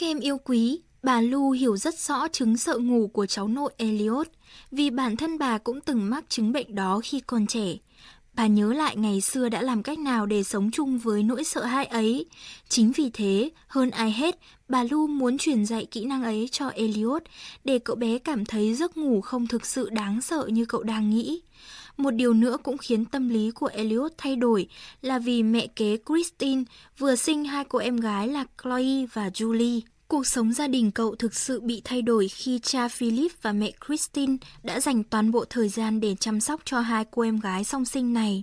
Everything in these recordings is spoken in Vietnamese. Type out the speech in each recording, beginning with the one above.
Các em yêu quý, bà Lu hiểu rất rõ chứng sợ ngủ của cháu nội Elliot, vì bản thân bà cũng từng mắc chứng bệnh đó khi còn trẻ. Bà nhớ lại ngày xưa đã làm cách nào để sống chung với nỗi sợ hãi ấy. Chính vì thế, hơn ai hết, bà Lu muốn truyền dạy kỹ năng ấy cho Elliot để cậu bé cảm thấy giấc ngủ không thực sự đáng sợ như cậu đang nghĩ. Một điều nữa cũng khiến tâm lý của Elliot thay đổi là vì mẹ kế Christine vừa sinh hai cô em gái là Chloe và Julie. Cuộc sống gia đình cậu thực sự bị thay đổi khi cha Philip và mẹ Christine đã dành toàn bộ thời gian để chăm sóc cho hai cô em gái song sinh này.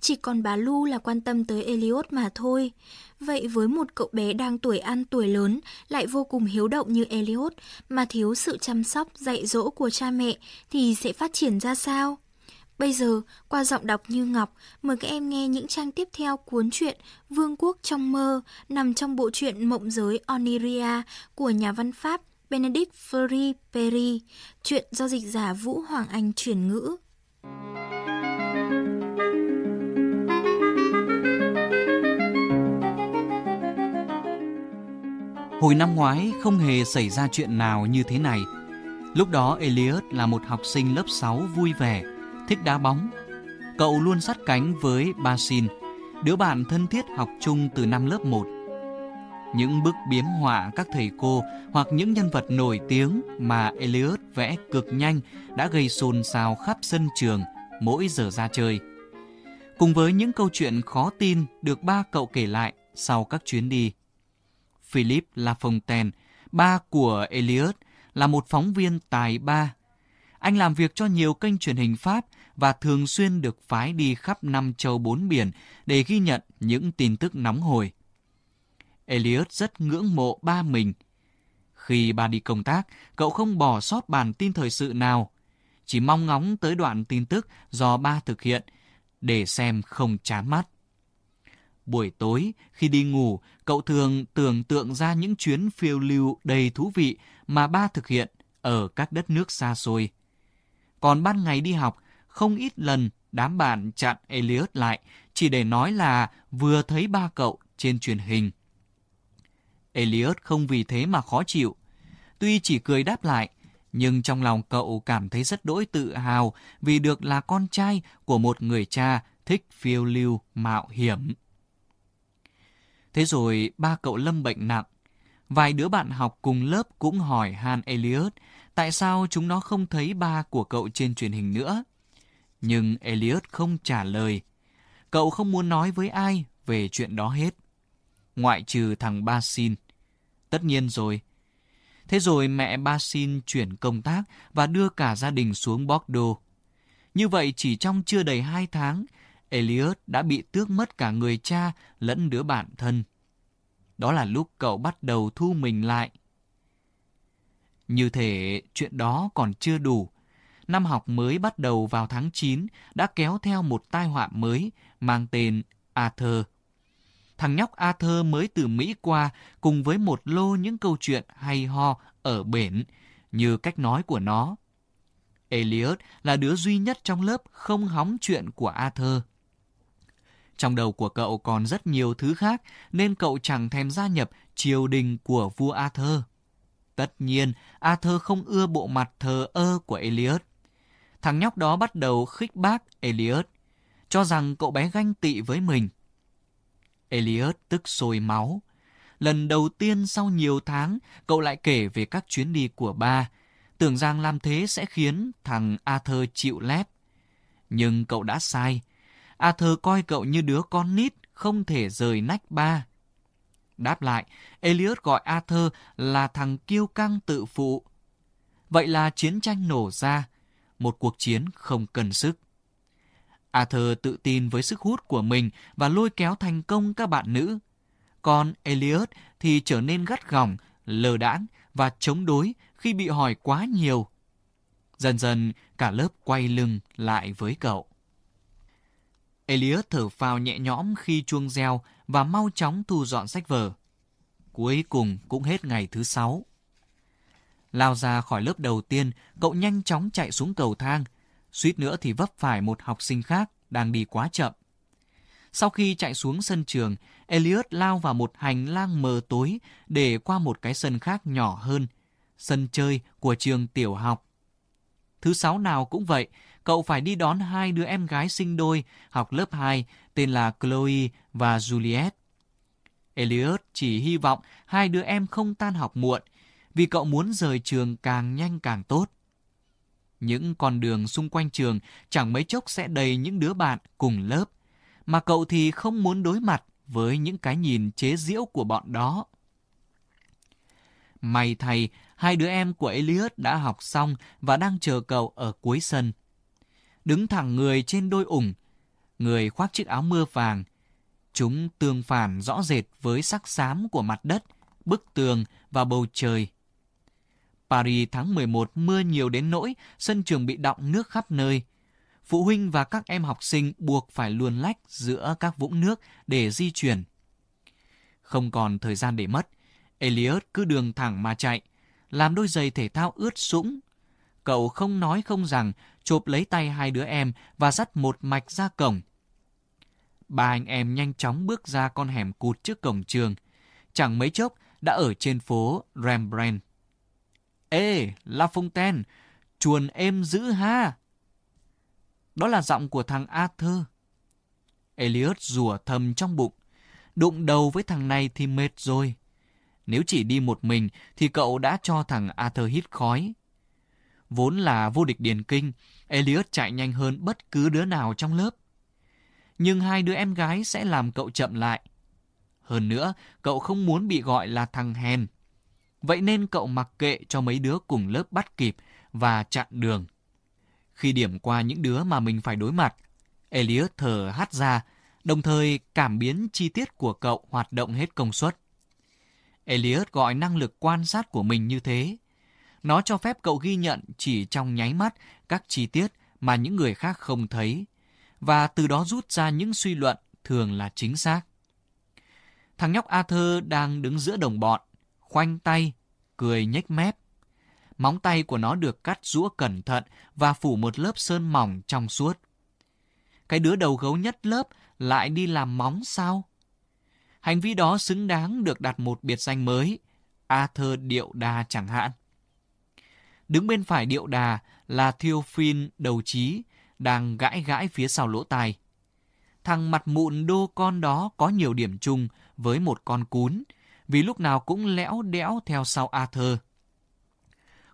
Chỉ còn bà Lu là quan tâm tới Elliot mà thôi. Vậy với một cậu bé đang tuổi ăn tuổi lớn, lại vô cùng hiếu động như Elliot, mà thiếu sự chăm sóc, dạy dỗ của cha mẹ, thì sẽ phát triển ra sao? Bây giờ, qua giọng đọc như Ngọc, mời các em nghe những trang tiếp theo cuốn truyện Vương quốc trong mơ nằm trong bộ truyện Mộng giới Oniria của nhà văn Pháp Benedict Fleury Perry, truyện do dịch giả Vũ Hoàng Anh chuyển ngữ. Hồi năm ngoái không hề xảy ra chuyện nào như thế này. Lúc đó Elias là một học sinh lớp 6 vui vẻ, thích đá bóng. Cậu luôn sát cánh với Basin, đứa bạn thân thiết học chung từ năm lớp 1. Những bức biếm họa các thầy cô hoặc những nhân vật nổi tiếng mà Elliot vẽ cực nhanh đã gây xôn xao khắp sân trường mỗi giờ ra chơi. Cùng với những câu chuyện khó tin được ba cậu kể lại sau các chuyến đi. Philip Lafontaine, ba của Elliot, là một phóng viên tài ba. Anh làm việc cho nhiều kênh truyền hình Pháp và thường xuyên được phái đi khắp năm châu bốn biển để ghi nhận những tin tức nóng hổi. Elliot rất ngưỡng mộ ba mình. Khi ba đi công tác, cậu không bỏ sót bản tin thời sự nào, chỉ mong ngóng tới đoạn tin tức do ba thực hiện để xem không chán mắt. Buổi tối, khi đi ngủ, cậu thường tưởng tượng ra những chuyến phiêu lưu đầy thú vị mà ba thực hiện ở các đất nước xa xôi. Còn ban ngày đi học, không ít lần đám bạn chặn Elliot lại chỉ để nói là vừa thấy ba cậu trên truyền hình. Elliot không vì thế mà khó chịu. Tuy chỉ cười đáp lại, nhưng trong lòng cậu cảm thấy rất đỗi tự hào vì được là con trai của một người cha thích phiêu lưu mạo hiểm. Thế rồi ba cậu lâm bệnh nặng. Vài đứa bạn học cùng lớp cũng hỏi Han Elliot tại sao chúng nó không thấy ba của cậu trên truyền hình nữa. Nhưng Elliot không trả lời. Cậu không muốn nói với ai về chuyện đó hết. Ngoại trừ thằng Basin. Tất nhiên rồi. Thế rồi mẹ Basin chuyển công tác và đưa cả gia đình xuống Bordeaux. Như vậy chỉ trong chưa đầy hai tháng, Elliot đã bị tước mất cả người cha lẫn đứa bạn thân. Đó là lúc cậu bắt đầu thu mình lại. Như thể chuyện đó còn chưa đủ. Năm học mới bắt đầu vào tháng 9 đã kéo theo một tai họa mới mang tên Arthur. Thằng nhóc Arthur mới từ Mỹ qua cùng với một lô những câu chuyện hay ho ở bển như cách nói của nó. Elliot là đứa duy nhất trong lớp không hóng chuyện của Arthur. Trong đầu của cậu còn rất nhiều thứ khác nên cậu chẳng thèm gia nhập triều đình của vua Arthur. Tất nhiên, Arthur không ưa bộ mặt thờ ơ của Elliot. Thằng nhóc đó bắt đầu khích bác Elliot, cho rằng cậu bé ganh tị với mình. Elliot tức sôi máu. Lần đầu tiên sau nhiều tháng, cậu lại kể về các chuyến đi của ba, tưởng rằng làm thế sẽ khiến thằng Arthur chịu lép. Nhưng cậu đã sai. Arthur coi cậu như đứa con nít, không thể rời nách ba. Đáp lại, Elliot gọi Arthur là thằng kiêu căng tự phụ. Vậy là chiến tranh nổ ra, một cuộc chiến không cần sức. Arthur tự tin với sức hút của mình và lôi kéo thành công các bạn nữ. Còn Elliot thì trở nên gắt gỏng, lờ đãng và chống đối khi bị hỏi quá nhiều. Dần dần, cả lớp quay lưng lại với cậu. Elliot thở phào nhẹ nhõm khi chuông reo và mau chóng thu dọn sách vở. Cuối cùng cũng hết ngày thứ sáu. Lao ra khỏi lớp đầu tiên, cậu nhanh chóng chạy xuống cầu thang. Suýt nữa thì vấp phải một học sinh khác đang đi quá chậm. Sau khi chạy xuống sân trường, Elliot lao vào một hành lang mờ tối để qua một cái sân khác nhỏ hơn, sân chơi của trường tiểu học. Thứ sáu nào cũng vậy, cậu phải đi đón hai đứa em gái sinh đôi học lớp 2 tên là Chloe và Juliet. Elliot chỉ hy vọng hai đứa em không tan học muộn vì cậu muốn rời trường càng nhanh càng tốt. Những con đường xung quanh trường chẳng mấy chốc sẽ đầy những đứa bạn cùng lớp, mà cậu thì không muốn đối mặt với những cái nhìn chế giễu của bọn đó. May thay, hai đứa em của Elliot đã học xong và đang chờ cậu ở cuối sân. Đứng thẳng người trên đôi ủng, người khoác chiếc áo mưa vàng. Chúng tương phản rõ rệt với sắc xám của mặt đất, bức tường và bầu trời. Paris tháng 11 mưa nhiều đến nỗi sân trường bị đọng nước khắp nơi. Phụ huynh và các em học sinh buộc phải luồn lách giữa các vũng nước để di chuyển. Không còn thời gian để mất, Elliot cứ đường thẳng mà chạy, làm đôi giày thể thao ướt sũng. Cậu không nói không rằng, chộp lấy tay hai đứa em và dắt một mạch ra cổng. Ba anh em nhanh chóng bước ra con hẻm cụt trước cổng trường. Chẳng mấy chốc đã ở trên phố Rembrandt. Ê, La Fontaine, chuồn êm dữ ha. Đó là giọng của thằng Arthur. Elliot rủa thầm trong bụng. Đụng đầu với thằng này thì mệt rồi. Nếu chỉ đi một mình thì cậu đã cho thằng Arthur hít khói. Vốn là vô địch điền kinh, Elliot chạy nhanh hơn bất cứ đứa nào trong lớp. Nhưng hai đứa em gái sẽ làm cậu chậm lại. Hơn nữa, cậu không muốn bị gọi là thằng hèn. Vậy nên cậu mặc kệ cho mấy đứa cùng lớp bắt kịp và chặn đường. Khi điểm qua những đứa mà mình phải đối mặt, Elliot thở hắt ra, đồng thời cảm biến chi tiết của cậu hoạt động hết công suất. Elliot gọi năng lực quan sát của mình như thế. Nó cho phép cậu ghi nhận chỉ trong nháy mắt các chi tiết mà những người khác không thấy, và từ đó rút ra những suy luận thường là chính xác. Thằng nhóc Arthur đang đứng giữa đồng bọn, khoanh tay, cười nhếch mép. Móng tay của nó được cắt rũa cẩn thận và phủ một lớp sơn mỏng trong suốt. Cái đứa đầu gấu nhất lớp lại đi làm móng sao? Hành vi đó xứng đáng được đặt một biệt danh mới, Arthur Điệu Đà chẳng hạn. Đứng bên phải Điệu Đà là Theophil đầu trí, đang gãi gãi phía sau lỗ tai. Thằng mặt mụn đô con đó có nhiều điểm chung với một con cún, vì lúc nào cũng lẽo đẽo theo sau Arthur.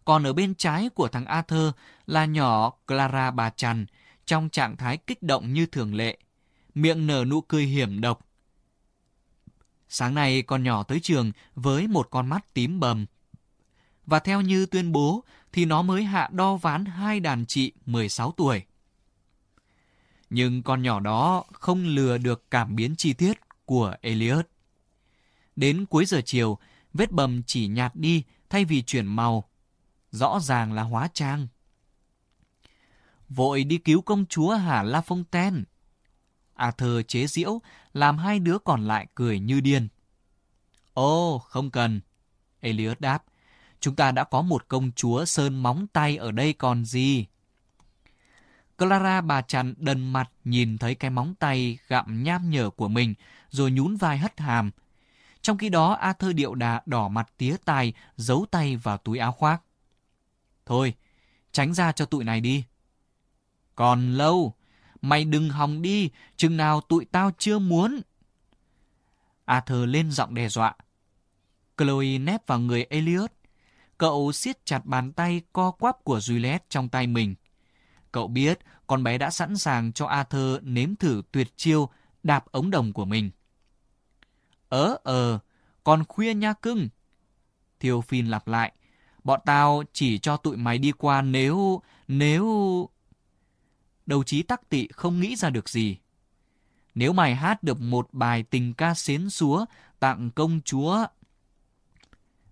Còn ở bên trái của thằng Arthur là nhỏ Clara bà Trần, trong trạng thái kích động như thường lệ, miệng nở nụ cười hiểm độc. Sáng nay con nhỏ tới trường với một con mắt tím bầm. Và theo như tuyên bố thì nó mới hạ đo ván hai đàn chị 16 tuổi. Nhưng con nhỏ đó không lừa được cảm biến chi tiết của Elliot. Đến cuối giờ chiều, vết bầm chỉ nhạt đi thay vì chuyển màu. Rõ ràng là hóa trang. Vội đi cứu công chúa hả La Fontaine. Arthur chế giễu, làm hai đứa còn lại cười như điên. oh không cần. Elliot đáp. Chúng ta đã có một công chúa sơn móng tay ở đây còn gì. Clara bà chằn đần mặt nhìn thấy cái móng tay gặm nham nhở của mình, rồi nhún vai hất hàm, trong khi đó Arthur điệu đà đỏ mặt tía tai, giấu tay vào túi áo khoác. Thôi, tránh ra cho tụi này đi. Còn lâu, mày đừng hòng đi, chừng nào tụi tao chưa muốn. Arthur lên giọng đe dọa. Chloe nép vào người Elliot. Cậu siết chặt bàn tay co quắp của Juliet trong tay mình. Cậu biết con bé đã sẵn sàng cho Arthur nếm thử tuyệt chiêu đạp ống đồng của mình. Ớ ờ, còn khuya nha cưng. Thiêu Phin lặp lại. Bọn tao chỉ cho tụi mày đi qua nếu... nếu... Đầu chí tắc tị không nghĩ ra được gì. Nếu mày hát được một bài tình ca xến xúa tặng công chúa...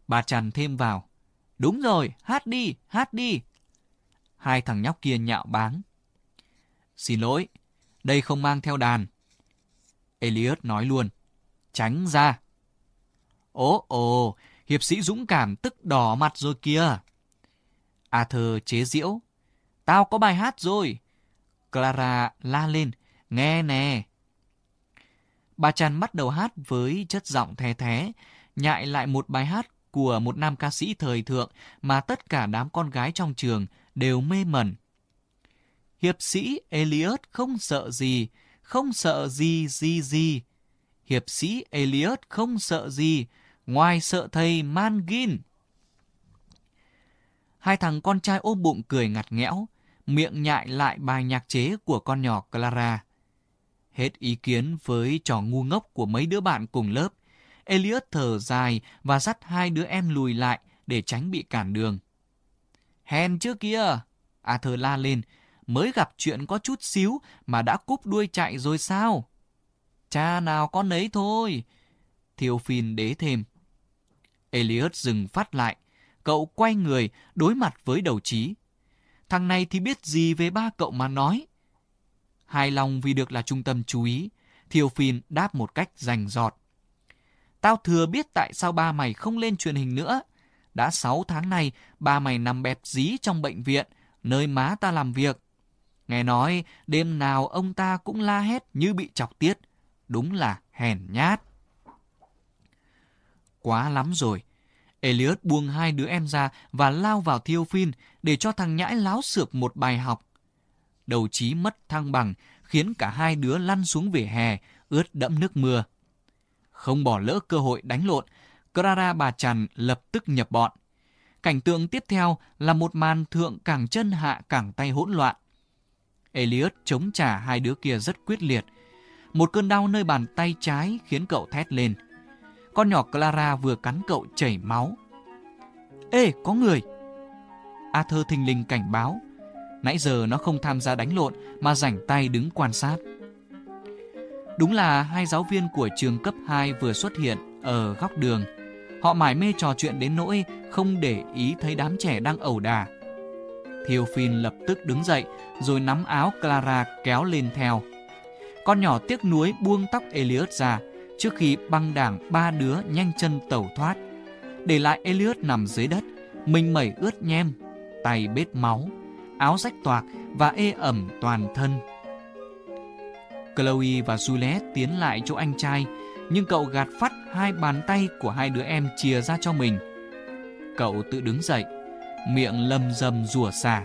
Bà Trần thêm vào. Đúng rồi, hát đi, hát đi. Hai thằng nhóc kia nhạo báng. Xin lỗi, đây không mang theo đàn. Elliot nói luôn. Tránh ra. Ồ ồ, hiệp sĩ dũng cảm tức đỏ mặt rồi kìa. Arthur chế giễu. Tao có bài hát rồi. Clara la lên. Nghe nè. Bà Trần bắt đầu hát với chất giọng the thế, nhại lại một bài hát của một nam ca sĩ thời thượng mà tất cả đám con gái trong trường đều mê mẩn. Hiệp sĩ Elliot không sợ gì, không sợ gì gì gì. Hiệp sĩ Elliot không sợ gì, ngoài sợ thầy Mangin. Hai thằng con trai ôm bụng cười ngặt nghẽo, miệng nhại lại bài nhạc chế của con nhỏ Clara. Hết ý kiến với trò ngu ngốc của mấy đứa bạn cùng lớp, Elliot thở dài và dắt hai đứa em lùi lại để tránh bị cản đường. Hèn trước kia! Arthur la lên, mới gặp chuyện có chút xíu mà đã cúp đuôi chạy rồi sao? Cha nào con nấy thôi. Thiêu Phin đế thêm. Elliot dừng phát lại. Cậu quay người, đối mặt với đầu trí. Thằng này thì biết gì về ba cậu mà nói. Hài lòng vì được là trung tâm chú ý, Thiêu Phin đáp một cách rành giọt. Tao thừa biết tại sao ba mày không lên truyền hình nữa. Đã sáu tháng nay, ba mày nằm bẹp dí trong bệnh viện, nơi má ta làm việc. Nghe nói, đêm nào ông ta cũng la hét như bị chọc tiết. Đúng là hèn nhát. Quá lắm rồi. Elliot buông hai đứa em ra và lao vào thiêu phin để cho thằng nhãi láo sược một bài học. Đầu chí mất thăng bằng, khiến cả hai đứa lăn xuống vỉa hè, ướt đẫm nước mưa. Không bỏ lỡ cơ hội đánh lộn, Clara bà Trần lập tức nhập bọn. Cảnh tượng tiếp theo là một màn thượng cẳng chân hạ cẳng tay hỗn loạn. Elliot chống trả hai đứa kia rất quyết liệt. Một cơn đau nơi bàn tay trái khiến cậu thét lên. Con nhỏ Clara vừa cắn cậu chảy máu. Ê, có người! Arthur thình lình cảnh báo. Nãy giờ nó không tham gia đánh lộn mà rảnh tay đứng quan sát. Đúng là hai giáo viên của trường cấp 2 vừa xuất hiện ở góc đường. Họ mải mê trò chuyện đến nỗi không để ý thấy đám trẻ đang ẩu đà. Thiêu Phin lập tức đứng dậy rồi nắm áo Clara kéo lên theo. Con nhỏ tiếc nuối buông tóc Elliot ra trước khi băng đảng ba đứa nhanh chân tẩu thoát. Để lại Elliot nằm dưới đất, mình mẩy ướt nhem, tay bết máu, áo rách toạc và ê ẩm toàn thân. Chloe và Juliet tiến lại chỗ anh trai, nhưng cậu gạt phát hai bàn tay của hai đứa em chia ra cho mình. Cậu tự đứng dậy, miệng lầm rầm rủa xả.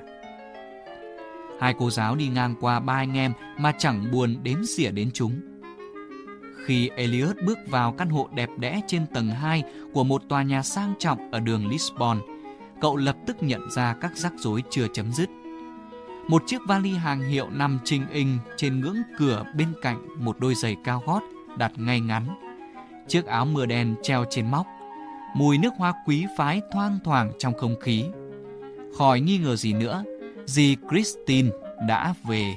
Hai cô giáo đi ngang qua ba anh em mà chẳng buồn đếm xỉa đến chúng. Khi Elliot bước vào căn hộ đẹp đẽ trên tầng 2 của một tòa nhà sang trọng ở đường Lisbon, cậu lập tức nhận ra các rắc rối chưa chấm dứt. Một chiếc vali hàng hiệu nằm trình hình trên ngưỡng cửa bên cạnh một đôi giày cao gót đặt ngay ngắn. Chiếc áo mưa đen treo trên móc. Mùi nước hoa quý phái thoang thoảng trong không khí. Khỏi nghi ngờ gì nữa, dì Christine đã về.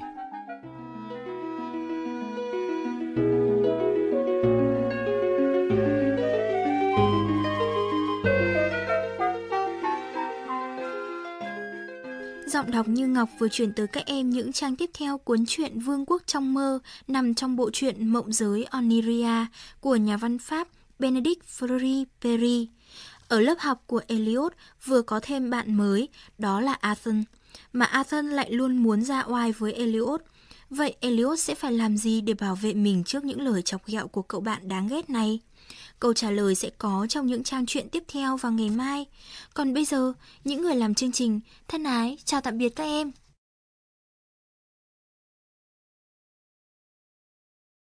Giọng đọc như Ngọc vừa chuyển tới các em những trang tiếp theo cuốn truyện Vương quốc trong mơ nằm trong bộ truyện Mộng giới Oniria của nhà văn Pháp Benedict Fleury Perry. Ở lớp học của Eliot vừa có thêm bạn mới, đó là Athen. Mà Athen lại luôn muốn ra oai với Eliot. Vậy Eliot sẽ phải làm gì để bảo vệ mình trước những lời chọc ghẹo của cậu bạn đáng ghét này? Câu trả lời sẽ có trong những trang truyện tiếp theo vào ngày mai. Còn bây giờ, những người làm chương trình, thân ái, chào tạm biệt các em.